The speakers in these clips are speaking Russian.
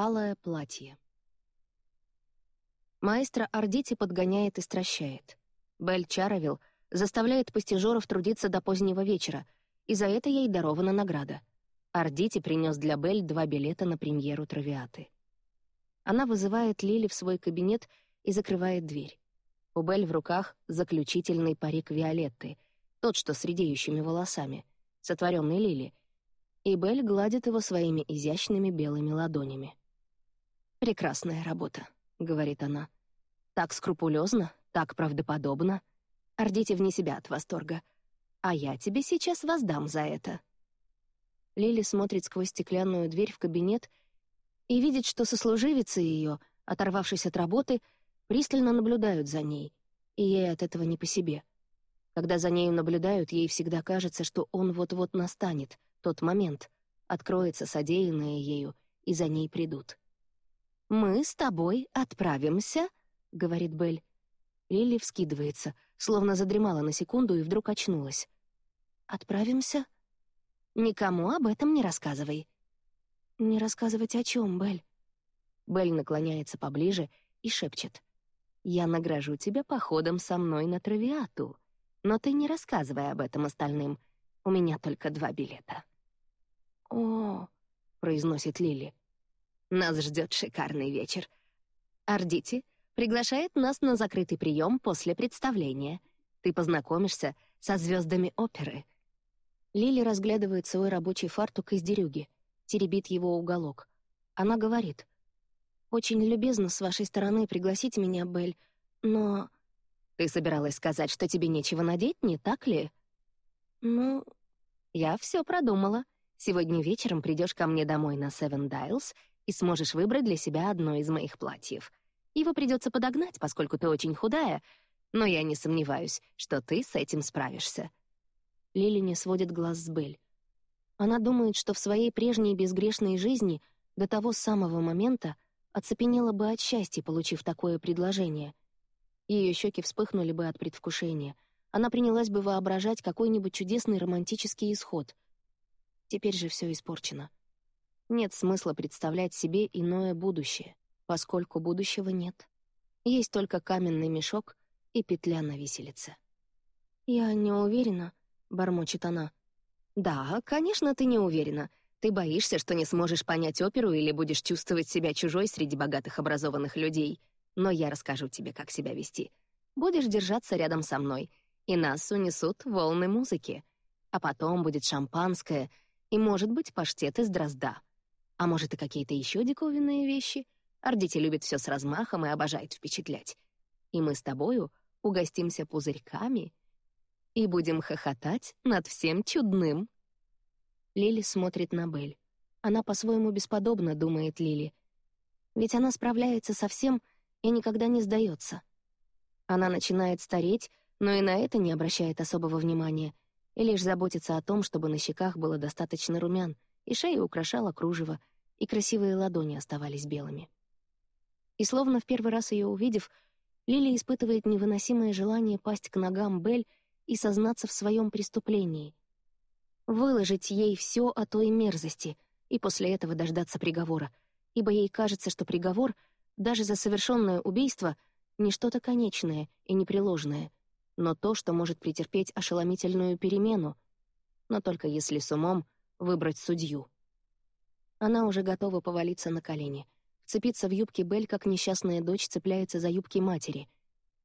Алое платье. Маэстро Ардити подгоняет и стращает. Бель Чаровил заставляет постижеров трудиться до позднего вечера, и за это ей дарована награда. Ардити принес для Бель два билета на премьеру «Травиаты». Она вызывает Лили в свой кабинет и закрывает дверь. У Бель в руках заключительный парик Виолетты, тот, что с редеющими волосами, сотворенный Лили, и Бель гладит его своими изящными белыми ладонями. «Прекрасная работа», — говорит она. «Так скрупулезно, так правдоподобно. Ордите вне себя от восторга. А я тебе сейчас воздам за это». Лили смотрит сквозь стеклянную дверь в кабинет и видит, что сослуживицы ее, оторвавшись от работы, пристально наблюдают за ней, и ей от этого не по себе. Когда за нею наблюдают, ей всегда кажется, что он вот-вот настанет, тот момент, откроется содеянное ею, и за ней придут. «Мы с тобой отправимся», — говорит Белль. Лили вскидывается, словно задремала на секунду и вдруг очнулась. «Отправимся?» «Никому об этом не рассказывай». «Не рассказывать о чем, Белль?» Белль наклоняется поближе и шепчет. «Я награжу тебя походом со мной на травиату, но ты не рассказывай об этом остальным. У меня только два билета». «О», — произносит Лили. «Нас ждет шикарный вечер. Ардити приглашает нас на закрытый прием после представления. Ты познакомишься со звездами оперы». Лили разглядывает свой рабочий фартук из дерюги, теребит его уголок. Она говорит. «Очень любезно с вашей стороны пригласить меня, Белль, но...» «Ты собиралась сказать, что тебе нечего надеть, не так ли?» «Ну...» «Я все продумала», Сегодня вечером придешь ко мне домой на Seven Dials и сможешь выбрать для себя одно из моих платьев. Его придется подогнать, поскольку ты очень худая, но я не сомневаюсь, что ты с этим справишься». Лили не сводит глаз с Бель. Она думает, что в своей прежней безгрешной жизни до того самого момента оцепенела бы от счастья, получив такое предложение. Ее щеки вспыхнули бы от предвкушения. Она принялась бы воображать какой-нибудь чудесный романтический исход — Теперь же все испорчено. Нет смысла представлять себе иное будущее, поскольку будущего нет. Есть только каменный мешок и петля на виселице. «Я не уверена», — бормочет она. «Да, конечно, ты не уверена. Ты боишься, что не сможешь понять оперу или будешь чувствовать себя чужой среди богатых образованных людей. Но я расскажу тебе, как себя вести. Будешь держаться рядом со мной, и нас унесут волны музыки. А потом будет шампанское — и, может быть, паштет из дрозда. А может, и какие-то еще диковинные вещи. Ардити любит все с размахом и обожает впечатлять. И мы с тобою угостимся пузырьками и будем хохотать над всем чудным. Лили смотрит на Бель. Она по-своему бесподобна, думает Лили. Ведь она справляется со всем и никогда не сдается. Она начинает стареть, но и на это не обращает особого внимания — и лишь заботиться о том, чтобы на щеках было достаточно румян, и шея украшала кружево, и красивые ладони оставались белыми. И словно в первый раз ее увидев, Лили испытывает невыносимое желание пасть к ногам Бель и сознаться в своем преступлении. Выложить ей все о той мерзости и после этого дождаться приговора, ибо ей кажется, что приговор, даже за совершенное убийство, не что-то конечное и непреложное — но то, что может претерпеть ошеломительную перемену, но только если с умом выбрать судью. Она уже готова повалиться на колени, вцепиться в юбки Бель, как несчастная дочь цепляется за юбки матери,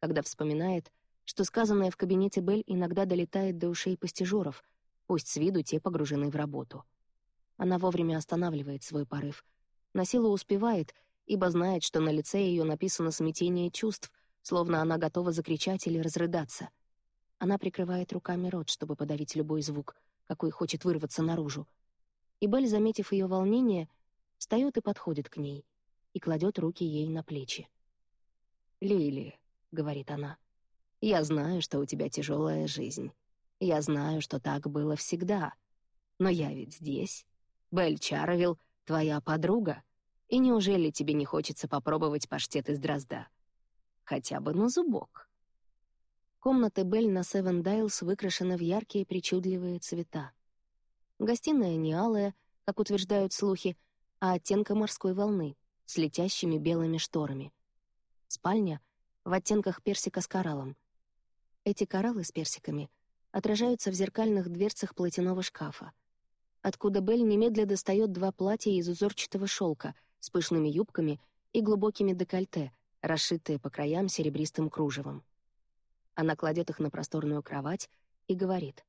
когда вспоминает, что сказанное в кабинете Бель иногда долетает до ушей постижеров, пусть с виду те погружены в работу. Она вовремя останавливает свой порыв, на силу успевает, ибо знает, что на лице ее написано смятение чувств, словно она готова закричать или разрыдаться. Она прикрывает руками рот, чтобы подавить любой звук, какой хочет вырваться наружу. И Белль, заметив ее волнение, встает и подходит к ней и кладет руки ей на плечи. «Лили», — говорит она, — «я знаю, что у тебя тяжелая жизнь. Я знаю, что так было всегда. Но я ведь здесь. Белль Чаровил — твоя подруга. И неужели тебе не хочется попробовать паштет из дрозда?» хотя бы на зубок. Комната Белль на Севен Дайлс выкрашена в яркие причудливые цвета. Гостиная не алая, как утверждают слухи, а оттенка морской волны, с летящими белыми шторами. Спальня в оттенках персика с кораллом. Эти кораллы с персиками отражаются в зеркальных дверцах платяного шкафа, откуда Белль немедля достает два платья из узорчатого шелка с пышными юбками и глубокими декольте, расшитые по краям серебристым кружевом. Она кладет их на просторную кровать и говорит.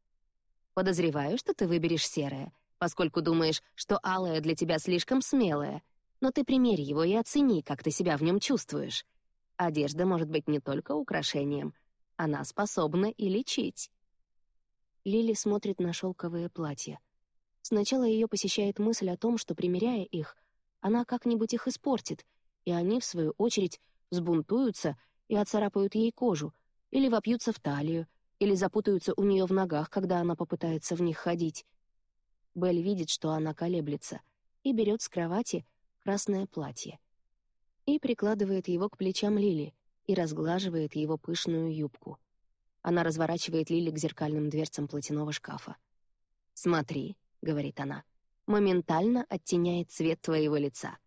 «Подозреваю, что ты выберешь серое, поскольку думаешь, что алое для тебя слишком смелое, но ты примерь его и оцени, как ты себя в нем чувствуешь. Одежда может быть не только украшением, она способна и лечить». Лили смотрит на шелковые платья. Сначала ее посещает мысль о том, что, примеряя их, она как-нибудь их испортит, и они, в свою очередь, взбунтуются и оцарапают ей кожу, или вопьются в талию, или запутаются у нее в ногах, когда она попытается в них ходить. Белль видит, что она колеблется, и берет с кровати красное платье. И прикладывает его к плечам Лили и разглаживает его пышную юбку. Она разворачивает Лили к зеркальным дверцам платяного шкафа. «Смотри», — говорит она, — «моментально оттеняет цвет твоего лица.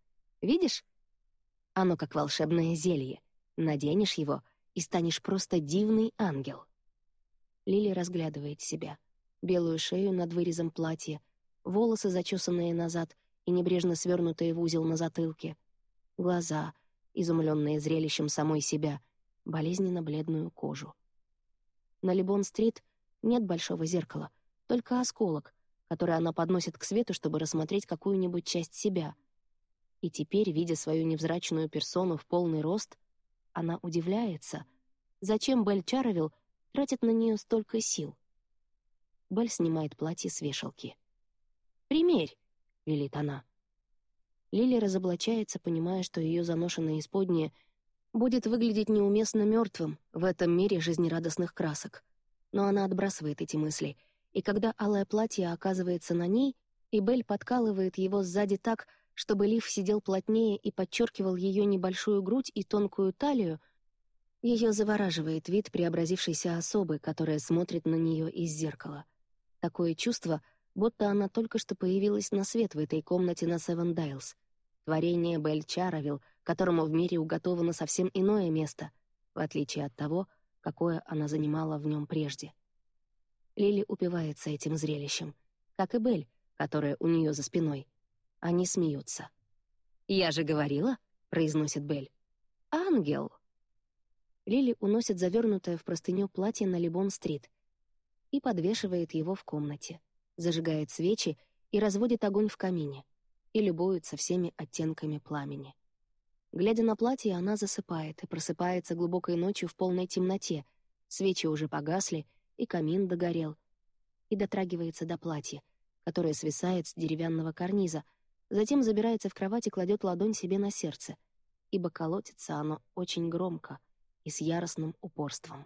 Видишь? Оно как волшебное зелье. Наденешь его — и станешь просто дивный ангел». Лили разглядывает себя. Белую шею над вырезом платья, волосы, зачесанные назад и небрежно свернутые в узел на затылке, глаза, изумленные зрелищем самой себя, болезненно бледную кожу. На Либон-стрит нет большого зеркала, только осколок, который она подносит к свету, чтобы рассмотреть какую-нибудь часть себя. И теперь, видя свою невзрачную персону в полный рост, она удивляется, зачем Бель Чаровил тратит на нее столько сил. Бель снимает платье с вешалки. «Примерь», — велит она. Лили разоблачается, понимая, что ее заношенное исподнее будет выглядеть неуместно мертвым в этом мире жизнерадостных красок. Но она отбрасывает эти мысли, и когда алое платье оказывается на ней, и Бель подкалывает его сзади так, чтобы лиф сидел плотнее и подчеркивал ее небольшую грудь и тонкую талию, ее завораживает вид преобразившейся особы, которая смотрит на нее из зеркала. Такое чувство, будто она только что появилась на свет в этой комнате на Севен Дайлс. Творение Бель Чаровил, которому в мире уготовано совсем иное место, в отличие от того, какое она занимала в нем прежде. Лили упивается этим зрелищем, как и Бель, которая у нее за спиной — они смеются. «Я же говорила», — произносит Белль. «Ангел!» Лили уносит завернутое в простыню платье на Либон-стрит и подвешивает его в комнате, зажигает свечи и разводит огонь в камине и любуется всеми оттенками пламени. Глядя на платье, она засыпает и просыпается глубокой ночью в полной темноте, свечи уже погасли, и камин догорел, и дотрагивается до платья, которое свисает с деревянного карниза, Затем забирается в кровать и кладет ладонь себе на сердце, ибо колотится оно очень громко и с яростным упорством.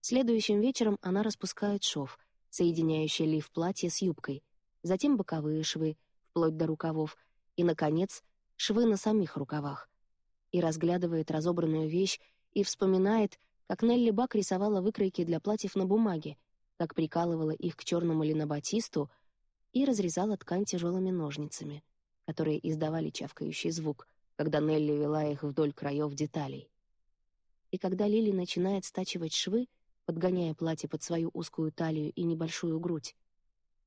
Следующим вечером она распускает шов, соединяющий лиф платья с юбкой, затем боковые швы, вплоть до рукавов, и, наконец, швы на самих рукавах. И разглядывает разобранную вещь и вспоминает, как Нелли Бак рисовала выкройки для платьев на бумаге, как прикалывала их к черному линобатисту — и разрезала ткань тяжелыми ножницами, которые издавали чавкающий звук, когда Нелли вела их вдоль краев деталей. И когда Лили начинает стачивать швы, подгоняя платье под свою узкую талию и небольшую грудь,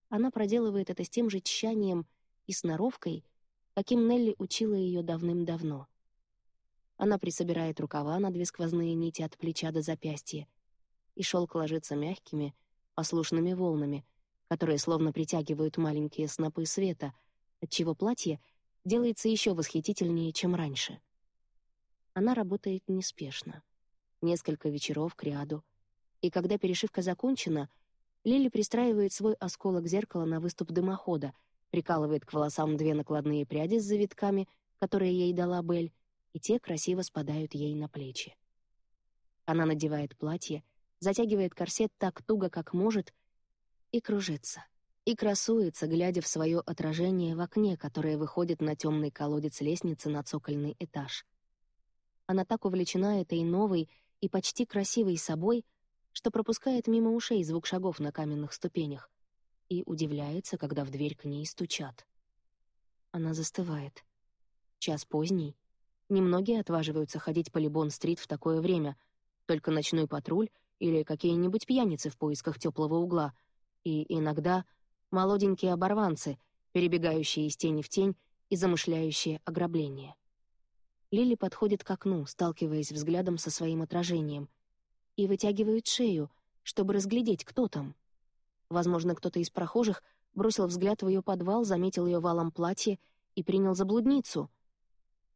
она проделывает это с тем же тщанием и сноровкой, каким Нелли учила ее давным-давно. Она присобирает рукава на две сквозные нити от плеча до запястья, и шелк ложится мягкими, послушными волнами, которые словно притягивают маленькие снопы света, отчего платье делается еще восхитительнее, чем раньше. Она работает неспешно. Несколько вечеров к ряду. И когда перешивка закончена, Лили пристраивает свой осколок зеркала на выступ дымохода, прикалывает к волосам две накладные пряди с завитками, которые ей дала Бель, и те красиво спадают ей на плечи. Она надевает платье, затягивает корсет так туго, как может, и кружится, и красуется, глядя в свое отражение в окне, которое выходит на темный колодец лестницы на цокольный этаж. Она так увлечена этой новой и почти красивой собой, что пропускает мимо ушей звук шагов на каменных ступенях и удивляется, когда в дверь к ней стучат. Она застывает. Час поздний. Немногие отваживаются ходить по Либон-стрит в такое время, только ночной патруль или какие-нибудь пьяницы в поисках теплого угла, и иногда молоденькие оборванцы, перебегающие из тени в тень и замышляющие ограбление. Лили подходит к окну, сталкиваясь взглядом со своим отражением, и вытягивает шею, чтобы разглядеть, кто там. Возможно, кто-то из прохожих бросил взгляд в ее подвал, заметил ее валом платье и принял за блудницу.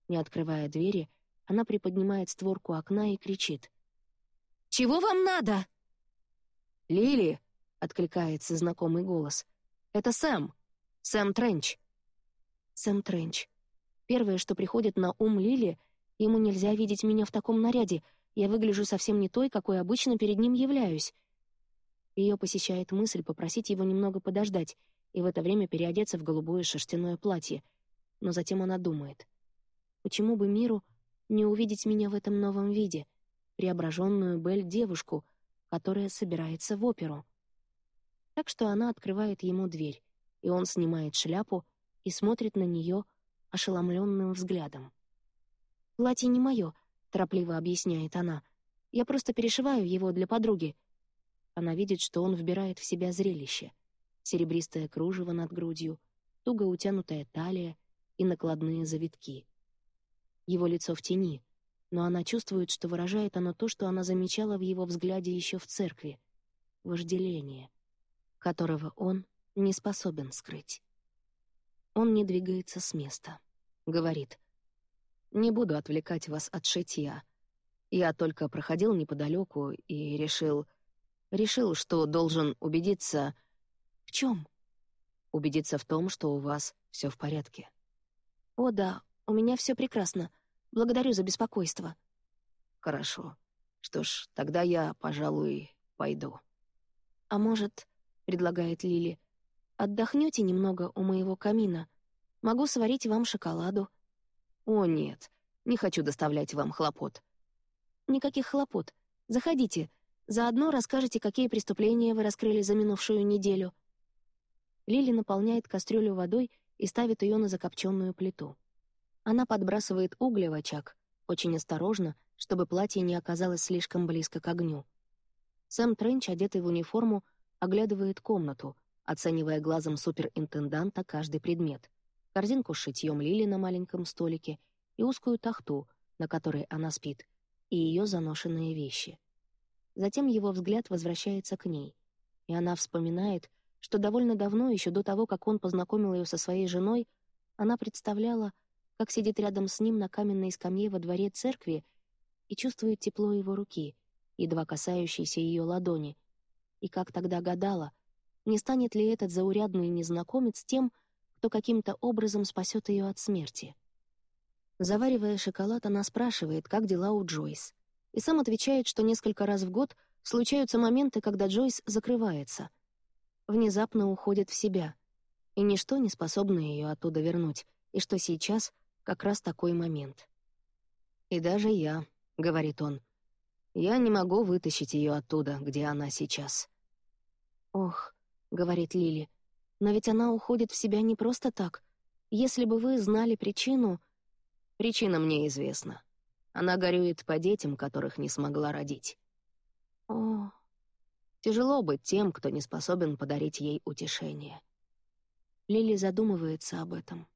Не открывая двери, она приподнимает створку окна и кричит. «Чего вам надо?» «Лили!» — откликается знакомый голос. «Это Сэм! Сэм Тренч!» Сэм Тренч. Первое, что приходит на ум Лили, ему нельзя видеть меня в таком наряде, я выгляжу совсем не той, какой обычно перед ним являюсь. Ее посещает мысль попросить его немного подождать и в это время переодеться в голубое шерстяное платье. Но затем она думает. Почему бы миру не увидеть меня в этом новом виде, преображенную Бель-девушку, которая собирается в оперу? Так что она открывает ему дверь, и он снимает шляпу и смотрит на нее ошеломленным взглядом. «Платье не мое», — торопливо объясняет она. «Я просто перешиваю его для подруги. Она видит, что он вбирает в себя зрелище. Серебристое кружево над грудью, туго утянутая талия и накладные завитки. Его лицо в тени, но она чувствует, что выражает оно то, что она замечала в его взгляде еще в церкви — вожделение, которого он не способен скрыть. Он не двигается с места. Говорит, «Не буду отвлекать вас от шитья. Я только проходил неподалеку и решил, Решил, что должен убедиться... В чем? Убедиться в том, что у вас все в порядке. О, да, у меня все прекрасно. Благодарю за беспокойство. Хорошо. Что ж, тогда я, пожалуй, пойду. А может, предлагает Лили, отдохнете немного у моего камина? Могу сварить вам шоколаду. О, нет, не хочу доставлять вам хлопот. Никаких хлопот. Заходите, Заодно расскажете, какие преступления вы раскрыли за минувшую неделю». Лили наполняет кастрюлю водой и ставит ее на закопченную плиту. Она подбрасывает угли в очаг, очень осторожно, чтобы платье не оказалось слишком близко к огню. Сэм Тренч, одетый в униформу, оглядывает комнату, оценивая глазом суперинтенданта каждый предмет. Корзинку с шитьем Лили на маленьком столике и узкую тахту, на которой она спит, и ее заношенные вещи. Затем его взгляд возвращается к ней, и она вспоминает, что довольно давно, еще до того, как он познакомил ее со своей женой, она представляла, как сидит рядом с ним на каменной скамье во дворе церкви и чувствует тепло его руки, едва касающейся ее ладони, и как тогда гадала, не станет ли этот заурядный незнакомец тем, кто каким-то образом спасет ее от смерти. Заваривая шоколад, она спрашивает, как дела у Джойс и сам отвечает, что несколько раз в год случаются моменты, когда Джойс закрывается. Внезапно уходит в себя, и ничто не способно ее оттуда вернуть, и что сейчас как раз такой момент. «И даже я», — говорит он, — «я не могу вытащить ее оттуда, где она сейчас». «Ох», — говорит Лили, — «но ведь она уходит в себя не просто так. Если бы вы знали причину...» «Причина мне известна», она горюет по детям, которых не смогла родить. О, тяжело быть тем, кто не способен подарить ей утешение. Лили задумывается об этом.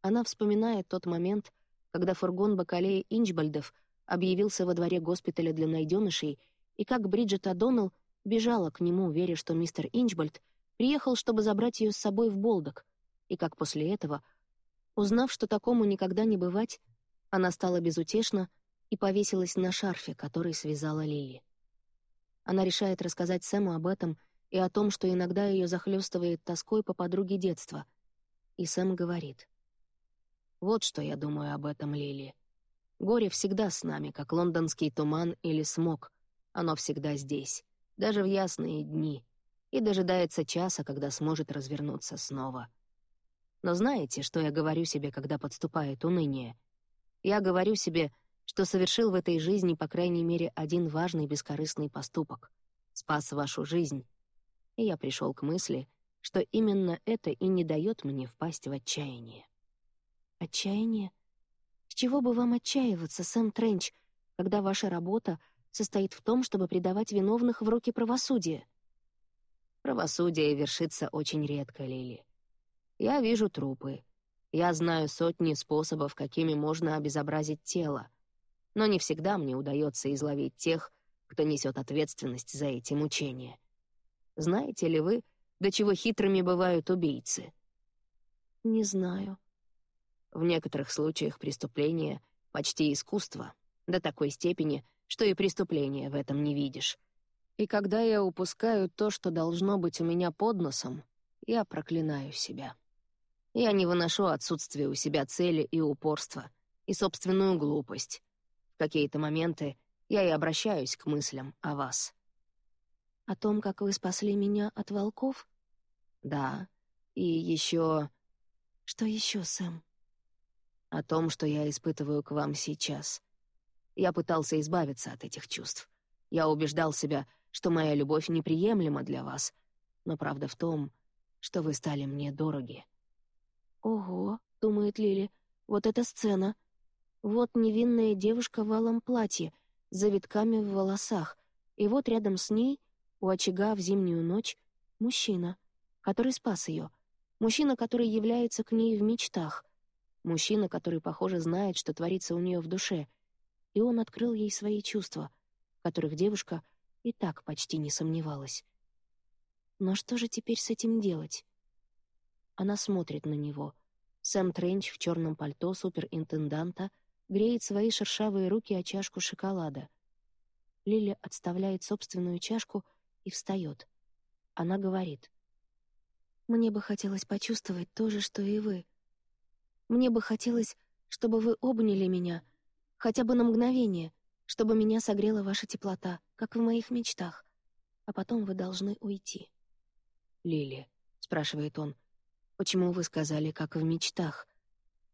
Она вспоминает тот момент, когда фургон Бакалея Инчбальдов объявился во дворе госпиталя для найденышей, и как Бриджит О'Доннелл бежала к нему, веря, что мистер Инчбальд приехал, чтобы забрать ее с собой в Болдок, и как после этого, узнав, что такому никогда не бывать, она стала безутешна и повесилась на шарфе, который связала Лили. Она решает рассказать Сэму об этом и о том, что иногда ее захлестывает тоской по подруге детства. И Сэм говорит. «Вот что я думаю об этом, Лили. Горе всегда с нами, как лондонский туман или смог. Оно всегда здесь, даже в ясные дни, и дожидается часа, когда сможет развернуться снова. Но знаете, что я говорю себе, когда подступает уныние? Я говорю себе — что совершил в этой жизни, по крайней мере, один важный бескорыстный поступок. Спас вашу жизнь. И я пришел к мысли, что именно это и не дает мне впасть в отчаяние. Отчаяние? Чего бы вам отчаиваться, Сэм Тренч, когда ваша работа состоит в том, чтобы предавать виновных в руки правосудия? Правосудие вершится очень редко, Лили. Я вижу трупы. Я знаю сотни способов, какими можно обезобразить тело. Но не всегда мне удается изловить тех, кто несет ответственность за эти мучения. Знаете ли вы, до чего хитрыми бывают убийцы? Не знаю. В некоторых случаях преступление — почти искусство, до такой степени, что и преступления в этом не видишь. И когда я упускаю то, что должно быть у меня под носом, я проклинаю себя. Я не выношу отсутствие у себя цели и упорства, и собственную глупость. В какие-то моменты я и обращаюсь к мыслям о вас. О том, как вы спасли меня от волков? Да. И еще... Что еще, Сэм? О том, что я испытываю к вам сейчас. Я пытался избавиться от этих чувств. Я убеждал себя, что моя любовь неприемлема для вас, но правда в том, что вы стали мне дороги. «Ого», — думает Лили, — «вот эта сцена. Вот невинная девушка в алом платье, с завитками в волосах, и вот рядом с ней, у очага в зимнюю ночь, мужчина, который спас ее, мужчина, который является к ней в мечтах, мужчина, который, похоже, знает, что творится у нее в душе, и он открыл ей свои чувства, в которых девушка — и так почти не сомневалась. Но что же теперь с этим делать? Она смотрит на него. Сэм Тренч в черном пальто суперинтенданта греет свои шершавые руки о чашку шоколада. Лили отставляет собственную чашку и встает. Она говорит. «Мне бы хотелось почувствовать то же, что и вы. Мне бы хотелось, чтобы вы обняли меня, хотя бы на мгновение, чтобы меня согрела ваша теплота, как в моих мечтах. А потом вы должны уйти». «Лили», — спрашивает он, — «почему вы сказали, как в мечтах?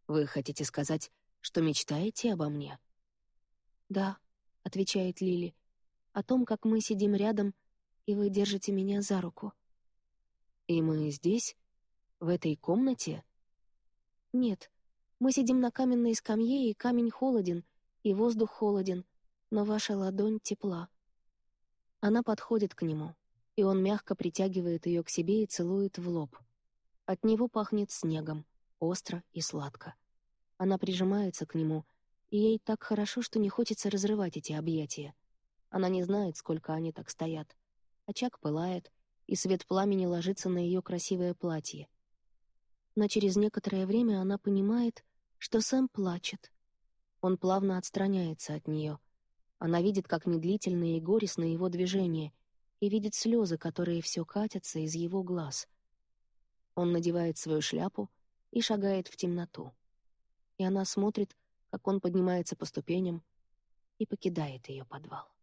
Вы хотите сказать, что мечтаете обо мне?» «Да», — отвечает Лили, — «о том, как мы сидим рядом, и вы держите меня за руку». «И мы здесь? В этой комнате?» «Нет, мы сидим на каменной скамье, и камень холоден, и воздух холоден, но ваша ладонь тепла. Она подходит к нему, и он мягко притягивает ее к себе и целует в лоб. От него пахнет снегом, остро и сладко. Она прижимается к нему, и ей так хорошо, что не хочется разрывать эти объятия. Она не знает, сколько они так стоят. Очаг пылает, и свет пламени ложится на ее красивое платье. Но через некоторое время она понимает, что Сэм плачет. Он плавно отстраняется от нее, она видит, как медлительно и горестно его движение, и видит слезы, которые все катятся из его глаз. Он надевает свою шляпу и шагает в темноту. И она смотрит, как он поднимается по ступеням и покидает ее подвал.